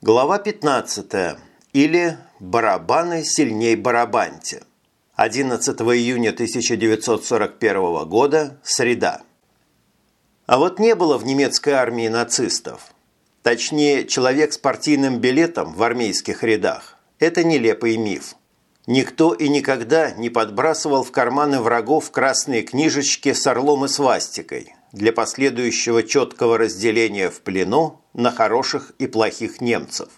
Глава 15. Или «Барабаны сильней барабаньте». 11 июня 1941 года. Среда. А вот не было в немецкой армии нацистов. Точнее, человек с партийным билетом в армейских рядах – это нелепый миф. Никто и никогда не подбрасывал в карманы врагов красные книжечки с орлом и свастикой для последующего четкого разделения в плену на хороших и плохих немцев.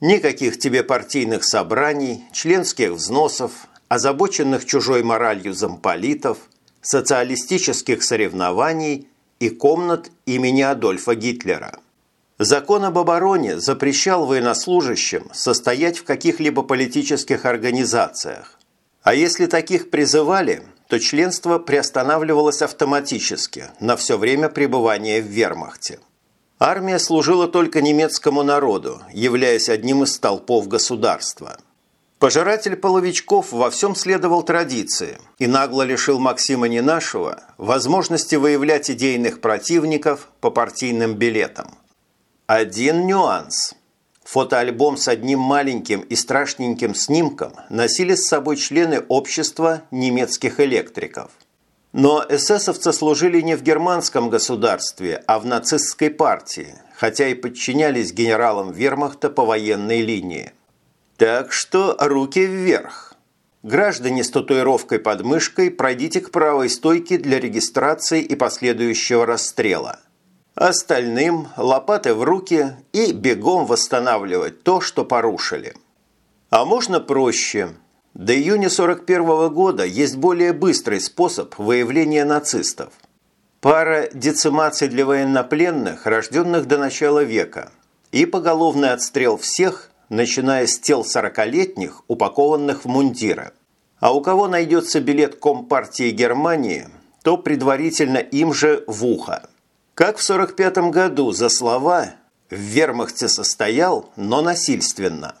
Никаких тебе партийных собраний, членских взносов, озабоченных чужой моралью замполитов, социалистических соревнований и комнат имени Адольфа Гитлера. Закон об обороне запрещал военнослужащим состоять в каких-либо политических организациях. А если таких призывали, то членство приостанавливалось автоматически на все время пребывания в вермахте. Армия служила только немецкому народу, являясь одним из столпов государства – Пожиратель половичков во всем следовал традиции и нагло лишил Максима Ненашева возможности выявлять идейных противников по партийным билетам. Один нюанс. Фотоальбом с одним маленьким и страшненьким снимком носили с собой члены общества немецких электриков. Но эсэсовцы служили не в германском государстве, а в нацистской партии, хотя и подчинялись генералам вермахта по военной линии. Так что руки вверх. Граждане с татуировкой под мышкой пройдите к правой стойке для регистрации и последующего расстрела. Остальным лопаты в руки и бегом восстанавливать то, что порушили. А можно проще. До июня 41 -го года есть более быстрый способ выявления нацистов. Пара децимаций для военнопленных, рожденных до начала века, и поголовный отстрел всех, начиная с тел сорокалетних, упакованных в мундиры. А у кого найдется билет Компартии Германии, то предварительно им же в ухо. Как в 45 году за слова «в вермахте состоял, но насильственно».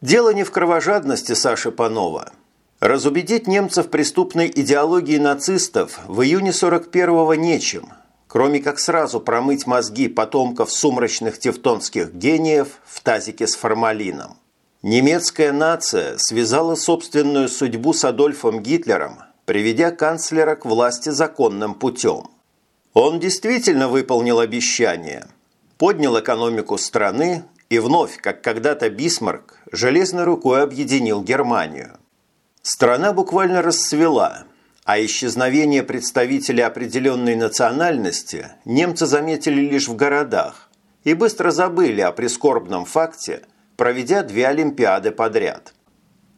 Дело не в кровожадности Саши Панова. Разубедить немцев преступной идеологии нацистов в июне 41-го нечем – кроме как сразу промыть мозги потомков сумрачных тевтонских гениев в тазике с формалином. Немецкая нация связала собственную судьбу с Адольфом Гитлером, приведя канцлера к власти законным путем. Он действительно выполнил обещание, поднял экономику страны и вновь, как когда-то Бисмарк, железной рукой объединил Германию. Страна буквально расцвела – а исчезновение представителей определенной национальности немцы заметили лишь в городах и быстро забыли о прискорбном факте, проведя две Олимпиады подряд.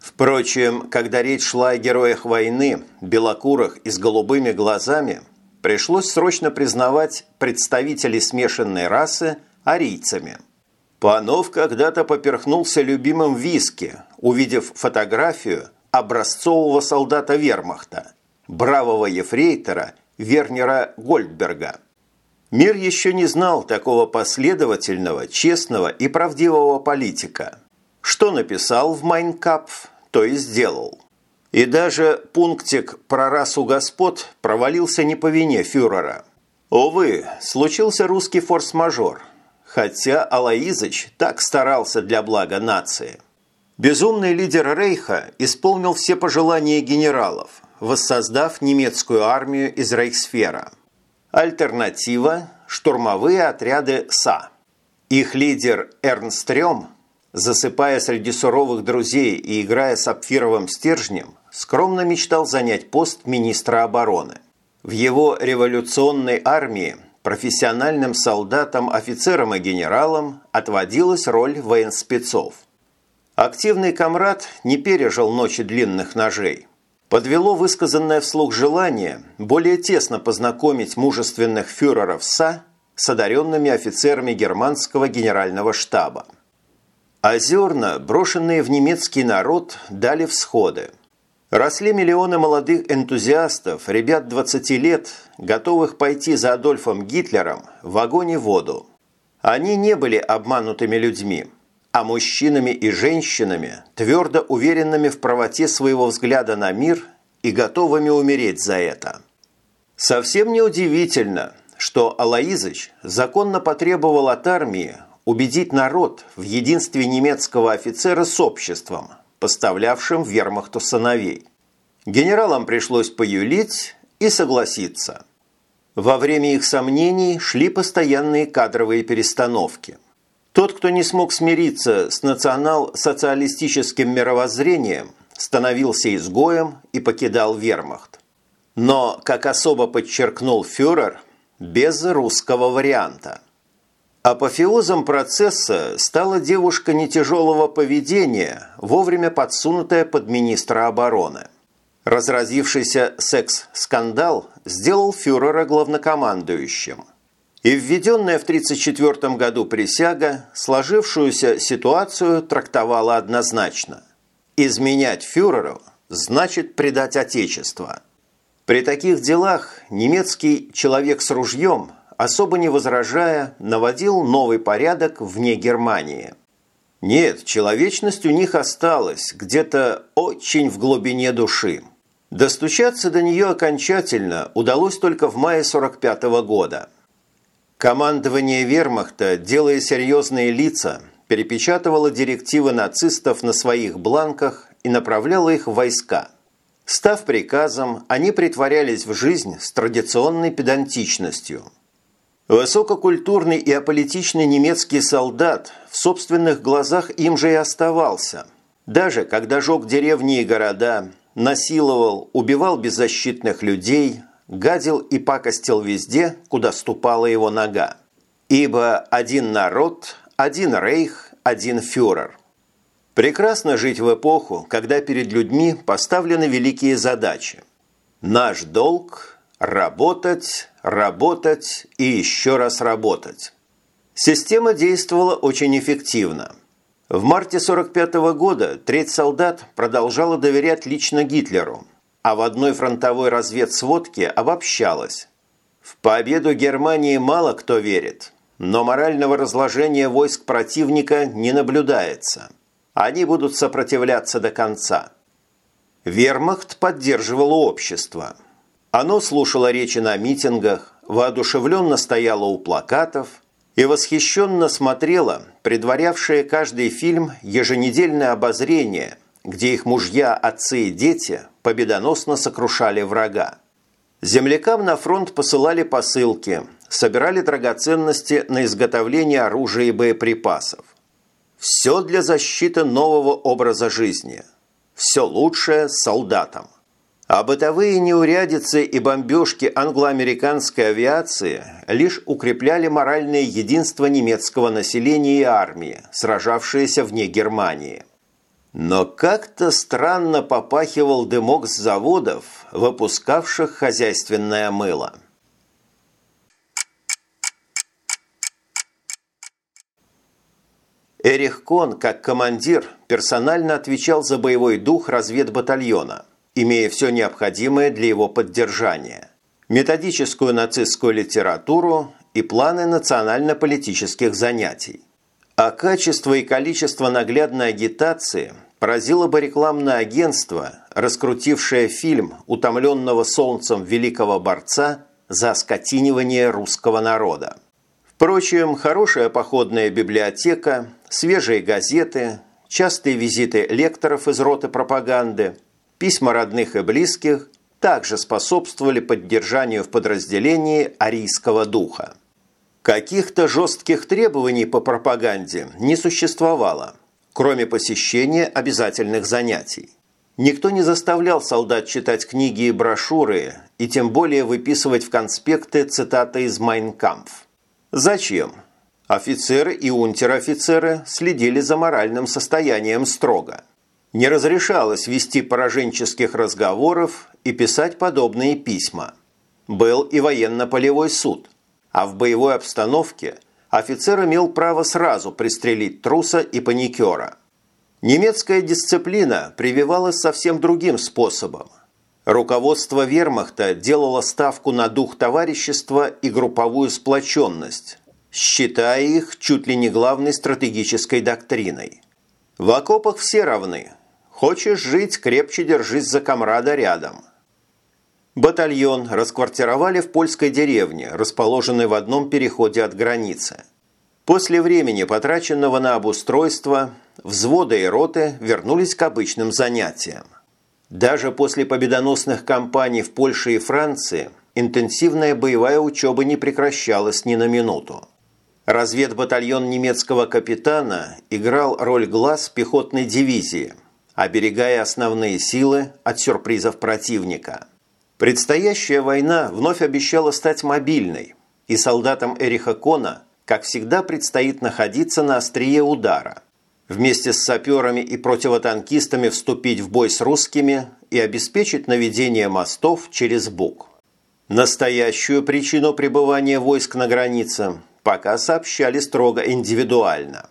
Впрочем, когда речь шла о героях войны, белокурых и с голубыми глазами, пришлось срочно признавать представителей смешанной расы арийцами. Панов когда-то поперхнулся любимым виски, увидев фотографию образцового солдата вермахта – бравого ефрейтора Вернера Гольдберга. Мир еще не знал такого последовательного, честного и правдивого политика. Что написал в «Майнкапф», то и сделал. И даже пунктик про расу господ провалился не по вине фюрера. Увы, случился русский форс-мажор, хотя Алаизыч так старался для блага нации. Безумный лидер Рейха исполнил все пожелания генералов – воссоздав немецкую армию из Рейхсфера. Альтернатива – штурмовые отряды СА. Их лидер Эрнст Рем, засыпая среди суровых друзей и играя сапфировым стержнем, скромно мечтал занять пост министра обороны. В его революционной армии профессиональным солдатам, офицерам и генералам отводилась роль военспецов. Активный комрад не пережил ночи длинных ножей подвело высказанное вслух желание более тесно познакомить мужественных фюреров СА с одаренными офицерами германского генерального штаба. А брошенные в немецкий народ, дали всходы. Росли миллионы молодых энтузиастов, ребят 20 лет, готовых пойти за Адольфом Гитлером в огонь и воду. Они не были обманутыми людьми – а мужчинами и женщинами, твердо уверенными в правоте своего взгляда на мир и готовыми умереть за это. Совсем неудивительно, что Алаизыч законно потребовал от армии убедить народ в единстве немецкого офицера с обществом, поставлявшим вермахту сыновей. Генералам пришлось поюлить и согласиться. Во время их сомнений шли постоянные кадровые перестановки. Тот, кто не смог смириться с национал-социалистическим мировоззрением, становился изгоем и покидал вермахт. Но, как особо подчеркнул фюрер, без русского варианта. Апофеозом процесса стала девушка нетяжелого поведения, вовремя подсунутая под министра обороны. Разразившийся секс-скандал сделал фюрера главнокомандующим. И введенная в 1934 году присяга сложившуюся ситуацию трактовала однозначно. Изменять фюреру значит предать Отечество. При таких делах немецкий человек с ружьем, особо не возражая, наводил новый порядок вне Германии. Нет, человечность у них осталась где-то очень в глубине души. Достучаться до нее окончательно удалось только в мае 45 -го года. Командование вермахта, делая серьезные лица, перепечатывало директивы нацистов на своих бланках и направляло их в войска. Став приказом, они притворялись в жизнь с традиционной педантичностью. Высококультурный и аполитичный немецкий солдат в собственных глазах им же и оставался. Даже когда жег деревни и города, насиловал, убивал беззащитных людей, гадил и пакостил везде, куда ступала его нога. Ибо один народ, один рейх, один фюрер. Прекрасно жить в эпоху, когда перед людьми поставлены великие задачи. Наш долг – работать, работать и еще раз работать. Система действовала очень эффективно. В марте 1945 -го года треть солдат продолжала доверять лично Гитлеру, а в одной фронтовой разведсводке обобщалась. В победу Германии мало кто верит, но морального разложения войск противника не наблюдается. Они будут сопротивляться до конца. Вермахт поддерживало общество. Оно слушало речи на митингах, воодушевленно стояло у плакатов и восхищенно смотрело предварявшее каждый фильм еженедельное обозрение, где их мужья, отцы и дети победоносно сокрушали врага. Землякам на фронт посылали посылки, собирали драгоценности на изготовление оружия и боеприпасов. Все для защиты нового образа жизни. Все лучшее солдатам. А бытовые неурядицы и бомбежки англо-американской авиации лишь укрепляли моральное единство немецкого населения и армии, сражавшиеся вне Германии. Но как-то странно попахивал дымок с заводов, выпускавших хозяйственное мыло. Эрих Кон, как командир, персонально отвечал за боевой дух разведбатальона, имея все необходимое для его поддержания – методическую нацистскую литературу и планы национально-политических занятий. А качество и количество наглядной агитации поразило бы рекламное агентство, раскрутившее фильм утомленного солнцем великого борца за скотинивание русского народа. Впрочем, хорошая походная библиотека, свежие газеты, частые визиты лекторов из роты пропаганды, письма родных и близких также способствовали поддержанию в подразделении арийского духа. Каких-то жестких требований по пропаганде не существовало, кроме посещения обязательных занятий. Никто не заставлял солдат читать книги и брошюры, и тем более выписывать в конспекты цитаты из «Майнкампф». Зачем? Офицеры и унтер-офицеры следили за моральным состоянием строго. Не разрешалось вести пораженческих разговоров и писать подобные письма. Был и военно-полевой суд – а в боевой обстановке офицер имел право сразу пристрелить труса и паникера. Немецкая дисциплина прививалась совсем другим способом. Руководство вермахта делало ставку на дух товарищества и групповую сплоченность, считая их чуть ли не главной стратегической доктриной. В окопах все равны. Хочешь жить, крепче держись за комрада рядом. Батальон расквартировали в польской деревне, расположенной в одном переходе от границы. После времени, потраченного на обустройство, взводы и роты вернулись к обычным занятиям. Даже после победоносных кампаний в Польше и Франции интенсивная боевая учеба не прекращалась ни на минуту. Разведбатальон немецкого капитана играл роль глаз пехотной дивизии, оберегая основные силы от сюрпризов противника. Предстоящая война вновь обещала стать мобильной, и солдатам Эриха Кона, как всегда, предстоит находиться на острие удара. Вместе с саперами и противотанкистами вступить в бой с русскими и обеспечить наведение мостов через Буг. Настоящую причину пребывания войск на границе пока сообщали строго индивидуально.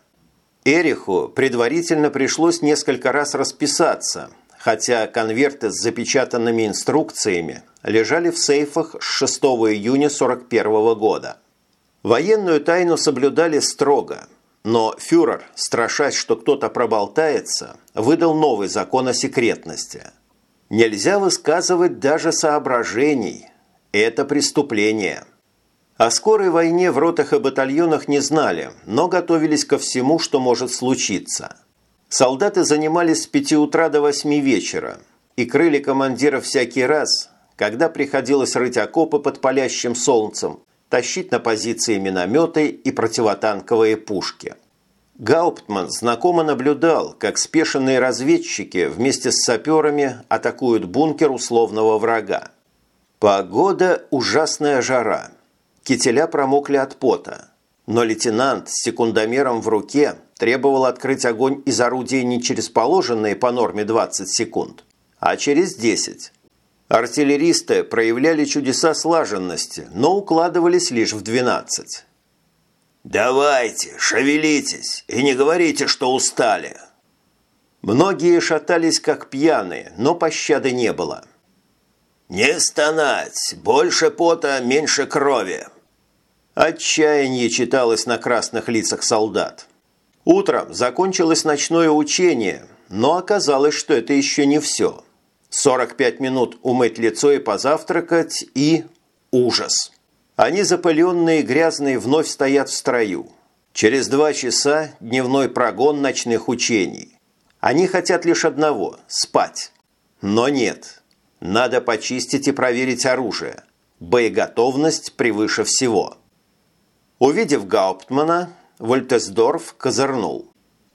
Эриху предварительно пришлось несколько раз расписаться, хотя конверты с запечатанными инструкциями лежали в сейфах с 6 июня 1941 года. Военную тайну соблюдали строго, но фюрер, страшась, что кто-то проболтается, выдал новый закон о секретности. Нельзя высказывать даже соображений. Это преступление – о скорой войне в ротах и батальонах не знали, но готовились ко всему, что может случиться. Солдаты занимались с 5 утра до 8 вечера и крыли командира всякий раз, когда приходилось рыть окопы под палящим солнцем, тащить на позиции минометы и противотанковые пушки. Гауптман знакомо наблюдал, как спешенные разведчики вместе с саперами атакуют бункер условного врага. Погода – ужасная жара – Кителя промокли от пота. Но лейтенант с секундомером в руке требовал открыть огонь из орудия не через положенные по норме 20 секунд, а через 10. Артиллеристы проявляли чудеса слаженности, но укладывались лишь в 12. «Давайте, шевелитесь и не говорите, что устали!» Многие шатались как пьяные, но пощады не было. «Не стонать! Больше пота, меньше крови!» Отчаяние читалось на красных лицах солдат. Утром закончилось ночное учение, но оказалось, что это еще не все. 45 минут умыть лицо и позавтракать, и... ужас. Они запыленные и грязные вновь стоят в строю. Через два часа дневной прогон ночных учений. Они хотят лишь одного – спать. Но нет. Надо почистить и проверить оружие. Боеготовность превыше всего. Увидев Гауптмана, Вольтесдорф козырнул.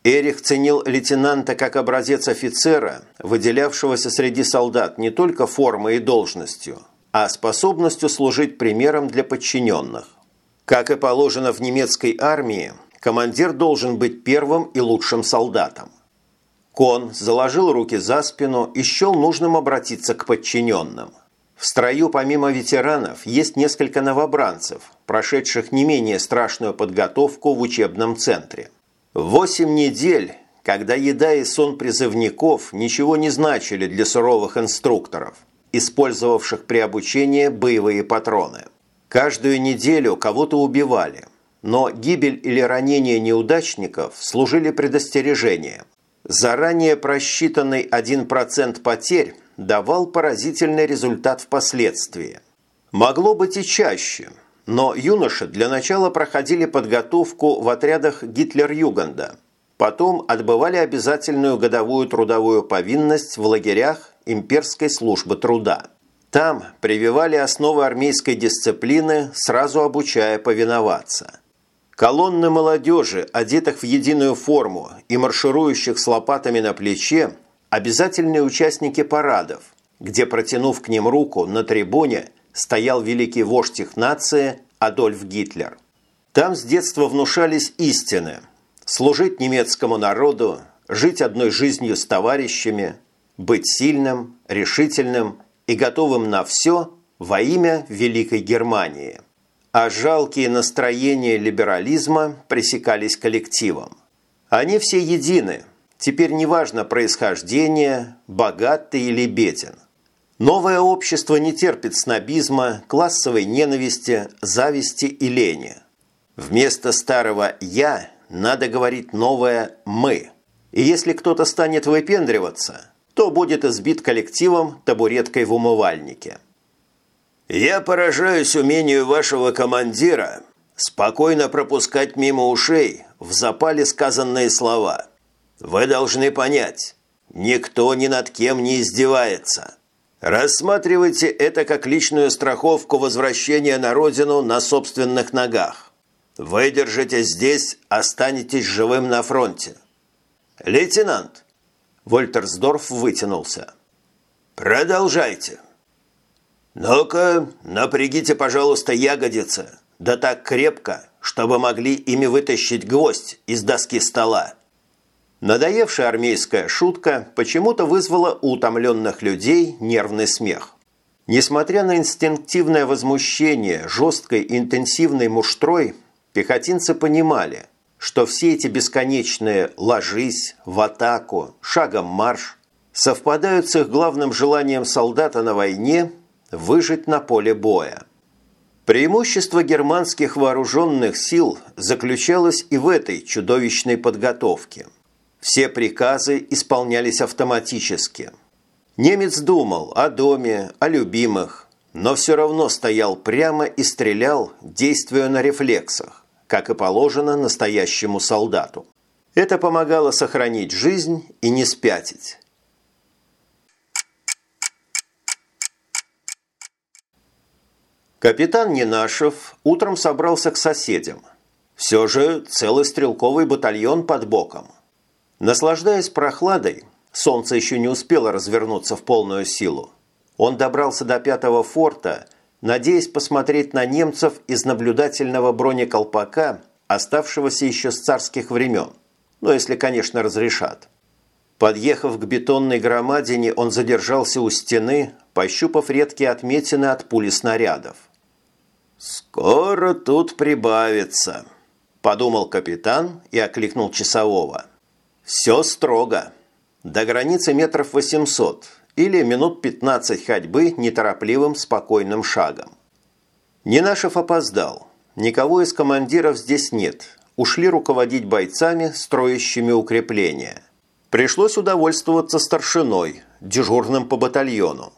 Эрих ценил лейтенанта как образец офицера, выделявшегося среди солдат не только формой и должностью, а способностью служить примером для подчиненных. Как и положено в немецкой армии, командир должен быть первым и лучшим солдатом. Кон заложил руки за спину и счел нужным обратиться к подчиненным. В строю помимо ветеранов есть несколько новобранцев, прошедших не менее страшную подготовку в учебном центре. Восемь недель, когда еда и сон призывников ничего не значили для суровых инструкторов, использовавших при обучении боевые патроны. Каждую неделю кого-то убивали, но гибель или ранение неудачников служили предостережением. Заранее просчитанный 1% потерь давал поразительный результат впоследствии. Могло быть и чаще, но юноши для начала проходили подготовку в отрядах Гитлер-Юганда, потом отбывали обязательную годовую трудовую повинность в лагерях имперской службы труда. Там прививали основы армейской дисциплины, сразу обучая повиноваться. Колонны молодежи, одетых в единую форму и марширующих с лопатами на плече, обязательные участники парадов, где, протянув к ним руку на трибуне, стоял великий вождь их нации Адольф Гитлер. Там с детства внушались истины – служить немецкому народу, жить одной жизнью с товарищами, быть сильным, решительным и готовым на все во имя Великой Германии. А жалкие настроения либерализма пресекались коллективом. Они все едины – Теперь неважно происхождение, богат ты или беден. Новое общество не терпит снобизма, классовой ненависти, зависти и лени. Вместо старого «я» надо говорить новое «мы». И если кто-то станет выпендриваться, то будет избит коллективом табуреткой в умывальнике. «Я поражаюсь умению вашего командира спокойно пропускать мимо ушей в запале сказанные слова. Вы должны понять, никто ни над кем не издевается. Рассматривайте это как личную страховку возвращения на родину на собственных ногах. Выдержите здесь, останетесь живым на фронте. Лейтенант, Вольтерсдорф вытянулся. Продолжайте. Ну-ка, напрягите, пожалуйста, ягодицы, да так крепко, чтобы могли ими вытащить гвоздь из доски стола. Надоевшая армейская шутка почему-то вызвала у утомленных людей нервный смех. Несмотря на инстинктивное возмущение жесткой интенсивной муштрой, пехотинцы понимали, что все эти бесконечные «ложись», «в атаку», «шагом марш» совпадают с их главным желанием солдата на войне выжить на поле боя. Преимущество германских вооруженных сил заключалось и в этой чудовищной подготовке – все приказы исполнялись автоматически. Немец думал о доме, о любимых, но все равно стоял прямо и стрелял, действуя на рефлексах, как и положено настоящему солдату. Это помогало сохранить жизнь и не спятить. Капитан Ненашев утром собрался к соседям. Все же целый стрелковый батальон под боком – Наслаждаясь прохладой, солнце еще не успело развернуться в полную силу. Он добрался до пятого форта, надеясь посмотреть на немцев из наблюдательного бронеколпака, оставшегося еще с царских времен. Ну, если, конечно, разрешат. Подъехав к бетонной громадине, он задержался у стены, пощупав редкие отметины от пули снарядов. «Скоро тут прибавится», – подумал капитан и окликнул часового – все строго. До границы метров 800 или минут 15 ходьбы неторопливым спокойным шагом. Ненашев опоздал. Никого из командиров здесь нет. Ушли руководить бойцами, строящими укрепления. Пришлось удовольствоваться старшиной, дежурным по батальону.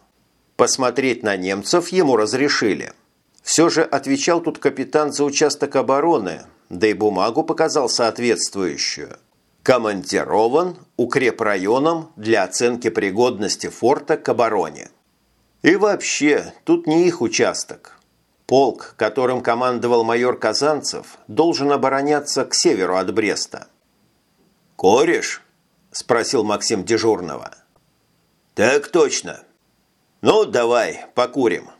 Посмотреть на немцев ему разрешили. Все же отвечал тут капитан за участок обороны, да и бумагу показал соответствующую командирован укрепрайоном для оценки пригодности форта к обороне. И вообще, тут не их участок. Полк, которым командовал майор Казанцев, должен обороняться к северу от Бреста. «Кореш?» – спросил Максим дежурного. «Так точно. Ну, давай, покурим».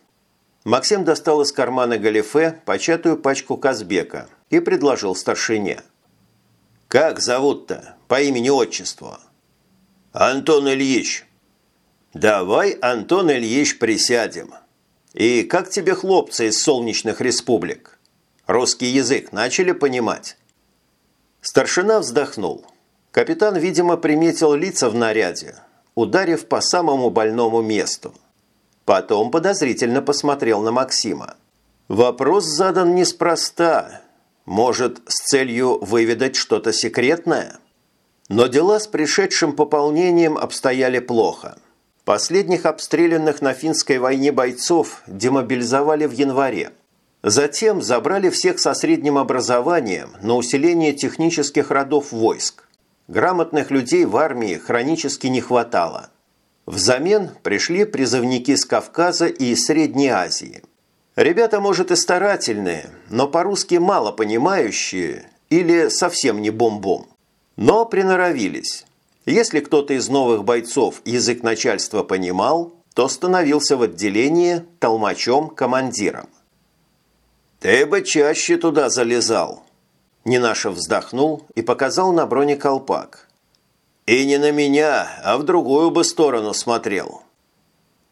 Максим достал из кармана галифе початую пачку Казбека и предложил старшине – «Как зовут-то? По имени-отчеству?» «Антон Ильич». «Давай, Антон Ильич, присядем. И как тебе хлопцы из солнечных республик? Русский язык начали понимать?» Старшина вздохнул. Капитан, видимо, приметил лица в наряде, ударив по самому больному месту. Потом подозрительно посмотрел на Максима. Вопрос задан неспроста, может, с целью выведать что-то секретное? Но дела с пришедшим пополнением обстояли плохо. Последних обстрелянных на финской войне бойцов демобилизовали в январе. Затем забрали всех со средним образованием на усиление технических родов войск. Грамотных людей в армии хронически не хватало. Взамен пришли призывники с Кавказа и Средней Азии – Ребята, может, и старательные, но по-русски мало понимающие или совсем не бом-бом. Но приноровились. Если кто-то из новых бойцов язык начальства понимал, то становился в отделении толмачом-командиром. «Ты бы чаще туда залезал!» Нинашев вздохнул и показал на бронеколпак. «И не на меня, а в другую бы сторону смотрел».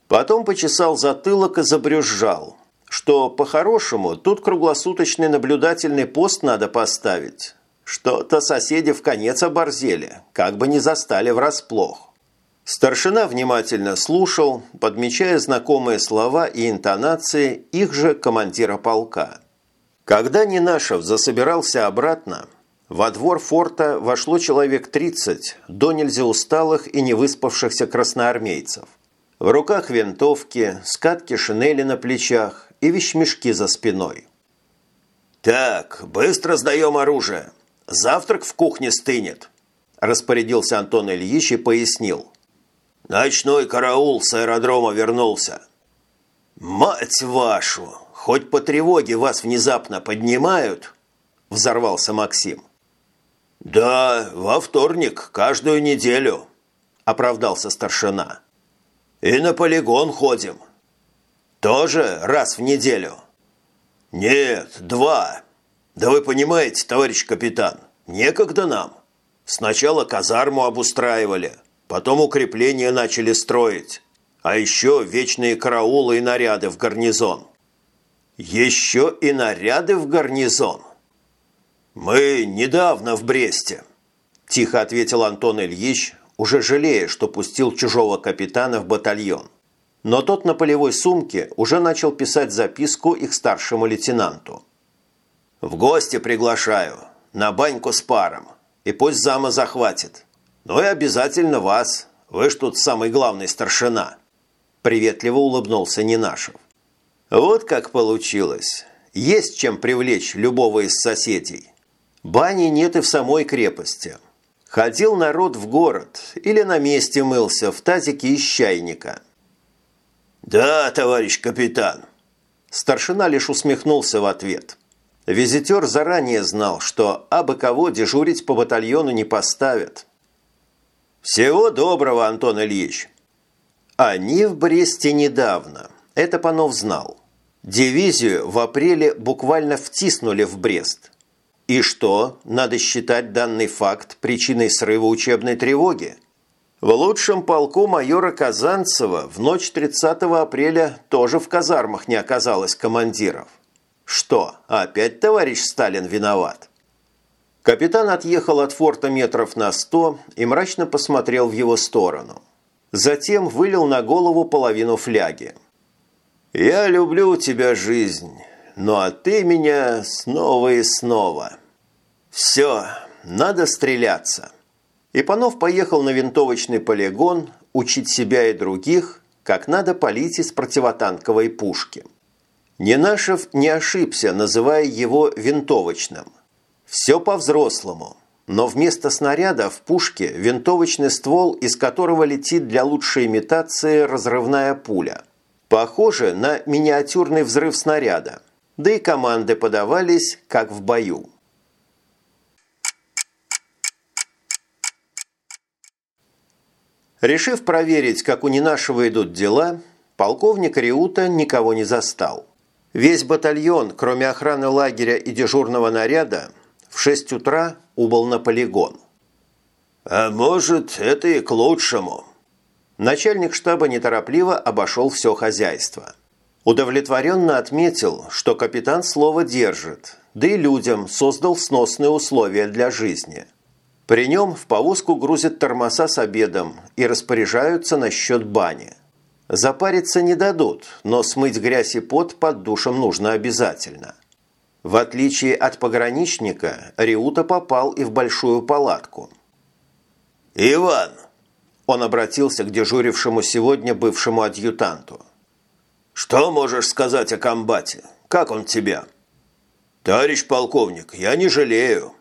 Потом почесал затылок и забрюзжал – что, по-хорошему, тут круглосуточный наблюдательный пост надо поставить. Что-то соседи в конец оборзели, как бы не застали врасплох. Старшина внимательно слушал, подмечая знакомые слова и интонации их же командира полка. Когда Нинашев засобирался обратно, во двор форта вошло человек 30 до нельзя усталых и невыспавшихся красноармейцев. В руках винтовки, скатки шинели на плечах и вещмешки за спиной. «Так, быстро сдаем оружие. Завтрак в кухне стынет», – распорядился Антон Ильич и пояснил. «Ночной караул с аэродрома вернулся». «Мать вашу! Хоть по тревоге вас внезапно поднимают?» – взорвался Максим. «Да, во вторник, каждую неделю», – оправдался старшина. «И на полигон ходим». «Тоже раз в неделю?» «Нет, два. Да вы понимаете, товарищ капитан, некогда нам. Сначала казарму обустраивали, потом укрепления начали строить, а еще вечные караулы и наряды в гарнизон». «Еще и наряды в гарнизон?» «Мы недавно в Бресте», – тихо ответил Антон Ильич, уже жалея, что пустил чужого капитана в батальон. Но тот на полевой сумке уже начал писать записку их старшему лейтенанту. «В гости приглашаю, на баньку с паром, и пусть зама захватит. Ну и обязательно вас, вы ж тут самый главный старшина». Приветливо улыбнулся Нинашев. Вот как получилось. Есть чем привлечь любого из соседей. Бани нет и в самой крепости. Ходил народ в город или на месте мылся в тазике из чайника – «Да, товарищ капитан!» Старшина лишь усмехнулся в ответ. Визитер заранее знал, что абы кого дежурить по батальону не поставят. «Всего доброго, Антон Ильич!» Они в Бресте недавно. Это Панов знал. Дивизию в апреле буквально втиснули в Брест. И что, надо считать данный факт причиной срыва учебной тревоги? В лучшем полку майора Казанцева в ночь 30 апреля тоже в казармах не оказалось командиров. Что, опять товарищ Сталин виноват? Капитан отъехал от форта метров на сто и мрачно посмотрел в его сторону. Затем вылил на голову половину фляги. «Я люблю тебя, жизнь, ну а ты меня снова и снова. Все, надо стреляться». Ипанов поехал на винтовочный полигон учить себя и других, как надо палить из противотанковой пушки. Ненашев не ошибся, называя его винтовочным. Все по-взрослому, но вместо снаряда в пушке винтовочный ствол, из которого летит для лучшей имитации разрывная пуля. Похоже на миниатюрный взрыв снаряда, да и команды подавались, как в бою. Решив проверить, как у Нинашева идут дела, полковник Риута никого не застал. Весь батальон, кроме охраны лагеря и дежурного наряда, в 6 утра убыл на полигон. «А может, это и к лучшему». Начальник штаба неторопливо обошел все хозяйство. Удовлетворенно отметил, что капитан слово держит, да и людям создал сносные условия для жизни – при нем в повозку грузят тормоза с обедом и распоряжаются насчет бани. Запариться не дадут, но смыть грязь и пот под душем нужно обязательно. В отличие от пограничника, Риута попал и в большую палатку. «Иван!» – он обратился к дежурившему сегодня бывшему адъютанту. «Что можешь сказать о комбате? Как он тебя?» «Товарищ полковник, я не жалею.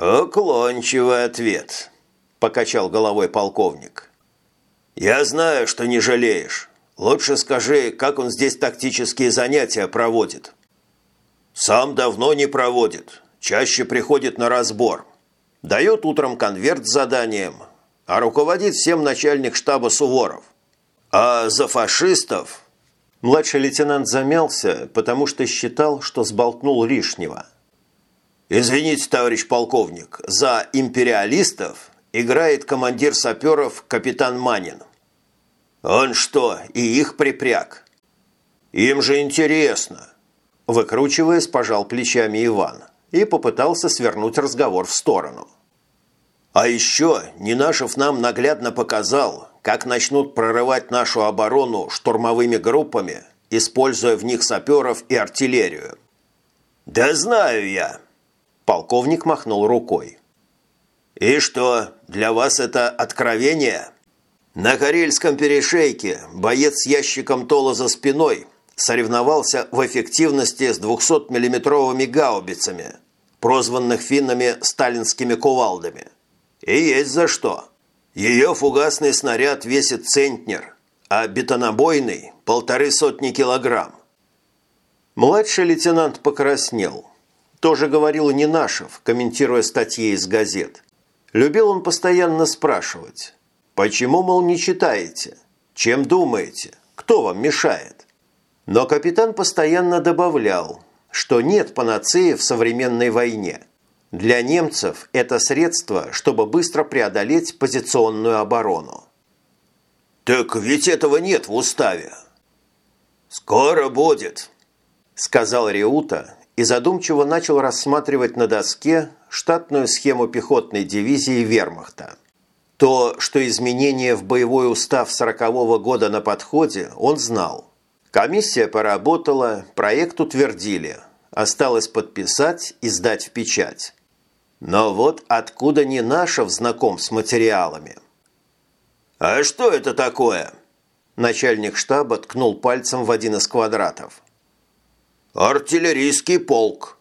«Уклончивый ответ», – покачал головой полковник. «Я знаю, что не жалеешь. Лучше скажи, как он здесь тактические занятия проводит». «Сам давно не проводит. Чаще приходит на разбор. Дает утром конверт с заданием, а руководит всем начальник штаба Суворов. А за фашистов...» Младший лейтенант замялся, потому что считал, что сболтнул лишнего – «Извините, товарищ полковник, за империалистов играет командир саперов капитан Манин». «Он что, и их припряг?» «Им же интересно!» Выкручиваясь, пожал плечами Иван и попытался свернуть разговор в сторону. «А еще Нинашев нам наглядно показал, как начнут прорывать нашу оборону штурмовыми группами, используя в них саперов и артиллерию». «Да знаю я!» Полковник махнул рукой. «И что, для вас это откровение?» На Карельском перешейке боец с ящиком тола за спиной соревновался в эффективности с 200-миллиметровыми гаубицами, прозванных финнами сталинскими кувалдами. И есть за что. Ее фугасный снаряд весит центнер, а бетонобойный – полторы сотни килограмм. Младший лейтенант покраснел. Тоже говорил Нинашев, комментируя статьи из газет. Любил он постоянно спрашивать. «Почему, мол, не читаете? Чем думаете? Кто вам мешает?» Но капитан постоянно добавлял, что нет панацеи в современной войне. Для немцев это средство, чтобы быстро преодолеть позиционную оборону. «Так ведь этого нет в уставе». «Скоро будет», – сказал Реута и задумчиво начал рассматривать на доске штатную схему пехотной дивизии вермахта. То, что изменения в боевой устав сорокового года на подходе, он знал – Комиссия поработала, проект утвердили. Осталось подписать и сдать в печать. Но вот откуда не Нинашев знаком с материалами? «А что это такое?» Начальник штаба ткнул пальцем в один из квадратов. «Артиллерийский полк».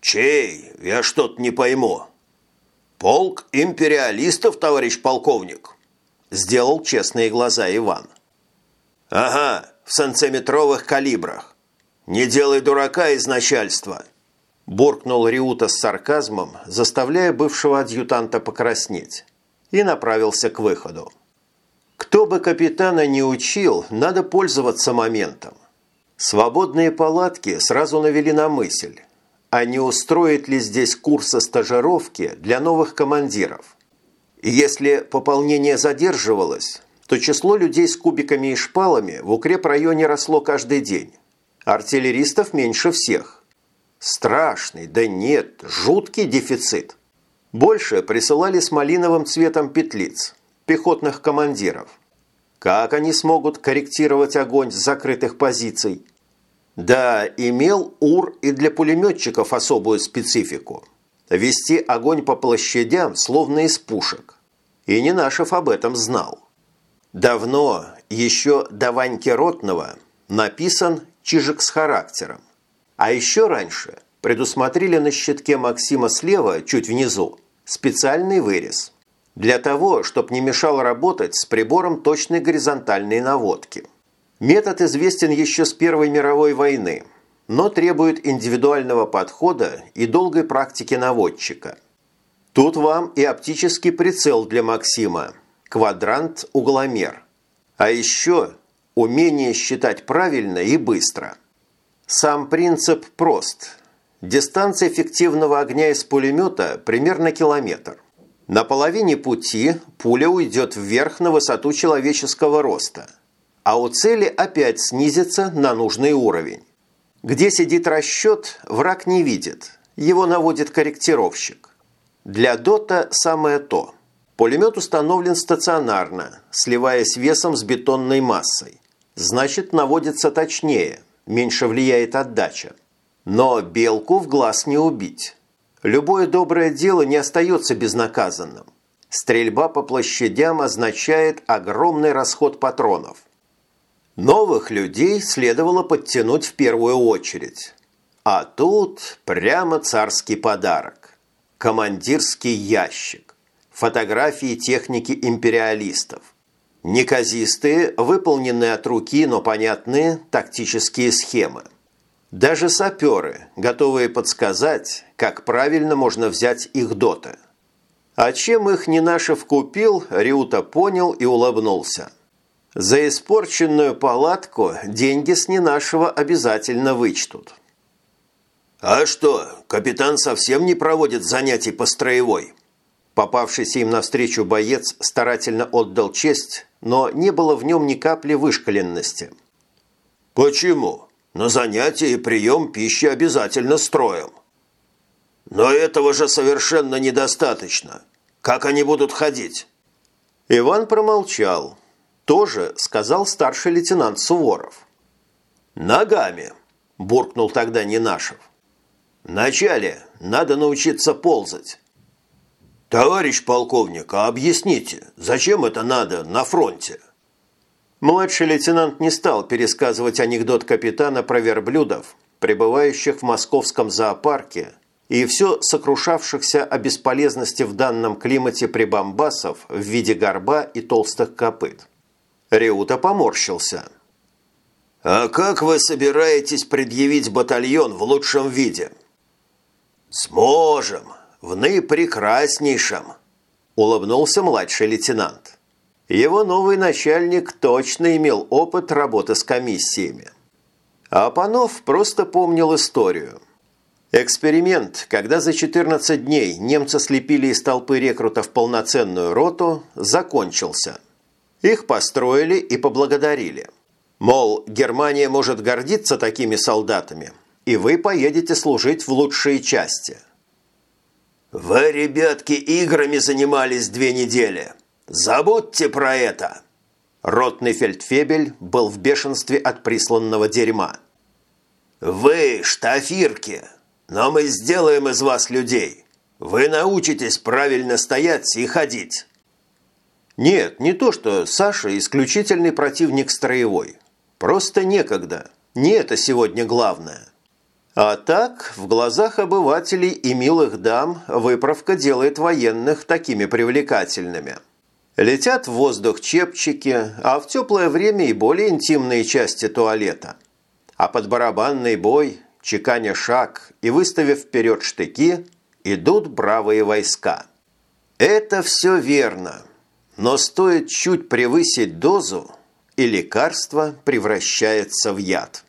«Чей? Я что-то не пойму». «Полк империалистов, товарищ полковник», – сделал честные глаза Иван. «Ага, в сантиметровых калибрах. Не делай дурака из начальства!» Буркнул Риута с сарказмом, заставляя бывшего адъютанта покраснеть, и направился к выходу. Кто бы капитана не учил, надо пользоваться моментом. Свободные палатки сразу навели на мысль, а не устроит ли здесь курса стажировки для новых командиров. Если пополнение задерживалось, то число людей с кубиками и шпалами в укрепрайоне росло каждый день. Артиллеристов меньше всех. Страшный, да нет, жуткий дефицит. Больше присылали с малиновым цветом петлиц, пехотных командиров. Как они смогут корректировать огонь с закрытых позиций? Да, имел УР и для пулеметчиков особую специфику. Вести огонь по площадям, словно из пушек. И Ненашев об этом знал. Давно, еще до Ваньки Ротного, написан «Чижик с характером». А еще раньше предусмотрели на щитке Максима слева, чуть внизу, специальный вырез. Для того, чтобы не мешал работать с прибором точной горизонтальной наводки. Метод известен еще с Первой мировой войны, но требует индивидуального подхода и долгой практики наводчика. Тут вам и оптический прицел для Максима – квадрант-угломер. А еще умение считать правильно и быстро. Сам принцип прост. Дистанция эффективного огня из пулемета примерно километр. На половине пути пуля уйдет вверх на высоту человеческого роста, а у цели опять снизится на нужный уровень. Где сидит расчет, враг не видит, его наводит корректировщик. Для дота самое то – Пулемет установлен стационарно, сливаясь весом с бетонной массой. Значит, наводится точнее, меньше влияет отдача. Но белку в глаз не убить. Любое доброе дело не остается безнаказанным. Стрельба по площадям означает огромный расход патронов. Новых людей следовало подтянуть в первую очередь. А тут прямо царский подарок. Командирский ящик фотографии техники империалистов. Неказистые, выполненные от руки, но понятные тактические схемы. Даже саперы, готовые подсказать, как правильно можно взять их доты. А чем их Нинашев купил, Риута понял и улыбнулся. За испорченную палатку деньги с Нинашева обязательно вычтут. «А что, капитан совсем не проводит занятий по строевой?» Попавшийся им навстречу боец старательно отдал честь, но не было в нем ни капли вышкаленности. «Почему? На занятия и прием пищи обязательно строим». «Но этого же совершенно недостаточно. Как они будут ходить?» Иван промолчал. Тоже сказал старший лейтенант Суворов. «Ногами», – буркнул тогда Ненашев. «Вначале надо научиться ползать». «Товарищ полковник, а объясните, зачем это надо на фронте?» Младший лейтенант не стал пересказывать анекдот капитана про верблюдов, пребывающих в московском зоопарке, и все сокрушавшихся о бесполезности в данном климате прибамбасов в виде горба и толстых копыт. Реута поморщился. «А как вы собираетесь предъявить батальон в лучшем виде?» «Сможем, в наипрекраснейшем», – улыбнулся младший лейтенант. Его новый начальник точно имел опыт работы с комиссиями. А Панов просто помнил историю. Эксперимент, когда за 14 дней немцы слепили из толпы рекрутов полноценную роту, закончился. Их построили и поблагодарили. Мол, Германия может гордиться такими солдатами, и вы поедете служить в лучшие части. «Вы, ребятки, играми занимались две недели», «Забудьте про это!» Ротный фельдфебель был в бешенстве от присланного дерьма. «Вы, штафирки, но мы сделаем из вас людей. Вы научитесь правильно стоять и ходить». Нет, не то, что Саша исключительный противник строевой. Просто некогда. Не это сегодня главное. А так, в глазах обывателей и милых дам выправка делает военных такими привлекательными – Летят в воздух чепчики, а в теплое время и более интимные части туалета. А под барабанный бой, чеканя шаг и выставив вперед штыки, идут бравые войска. Это все верно, но стоит чуть превысить дозу, и лекарство превращается в яд.